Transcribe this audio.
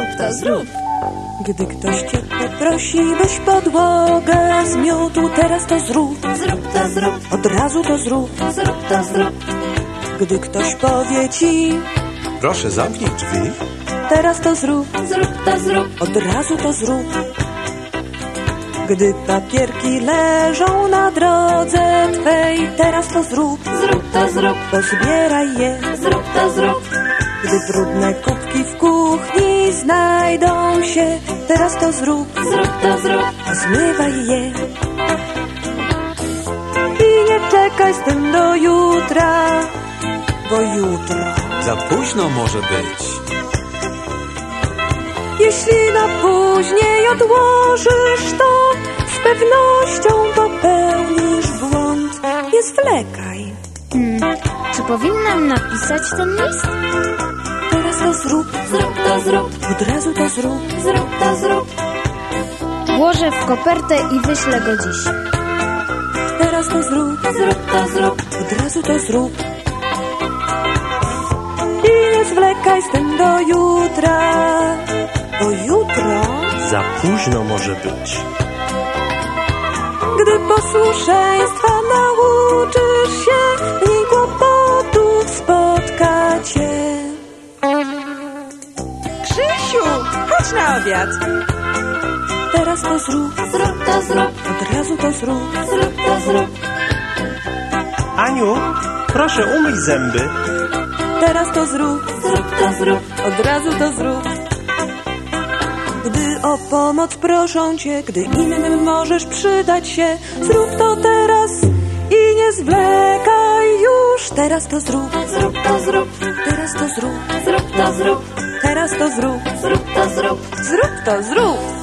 to zrób. Gdy ktoś cię poprosi, weź podłogę z miodu, teraz to zrób. Zrób to zrób, Od razu to zrób. zrób to zrób. Gdy ktoś powie ci, Proszę, zamknij drzwi. teraz to zrób. Zrób to zrób, Od razu to zrób. Gdy papierki leżą na drodze teraz to zrób. zrób to zrób, Pozbieraj je. zrób to zrób. Gdy brudne kubki w kuchni znajdą się, teraz to zrób. Zrób to zrób, Zmywaj je. I nie czekaj z tym do jutra, bo jutro. Za późno może być. Jeśli na później odłożysz to, z pewnością zwlekaj. Hmm, czy powinnam napisać ten list? Teraz to zrób. zrób to zrób, Od razu to zrób. zrób to zrób. Włożę w kopertę i wyślę go dziś. Teraz to zrób. Zrób to zrób, Od razu to zrób. I nie zwlekaj z tym do jutra, bo jutro, Za późno może być. gdy posłuszeństwa nauczysz na obiad. Teraz to zrób, zrób to zrób, od razu to zrób. zrób to zrób. Aniu, proszę umyj zęby. Teraz to zrób, Zrób to zrób, od razu to zrób. Gdy o pomoc proszą cię, gdy innym możesz przydać się, zrób to teraz i nie zwlekaj już. Teraz to zrób, zrób to zrób, teraz to zrób, zrób to zrób, nás to zrób, zrób to zrób. Zrúb to zrúb.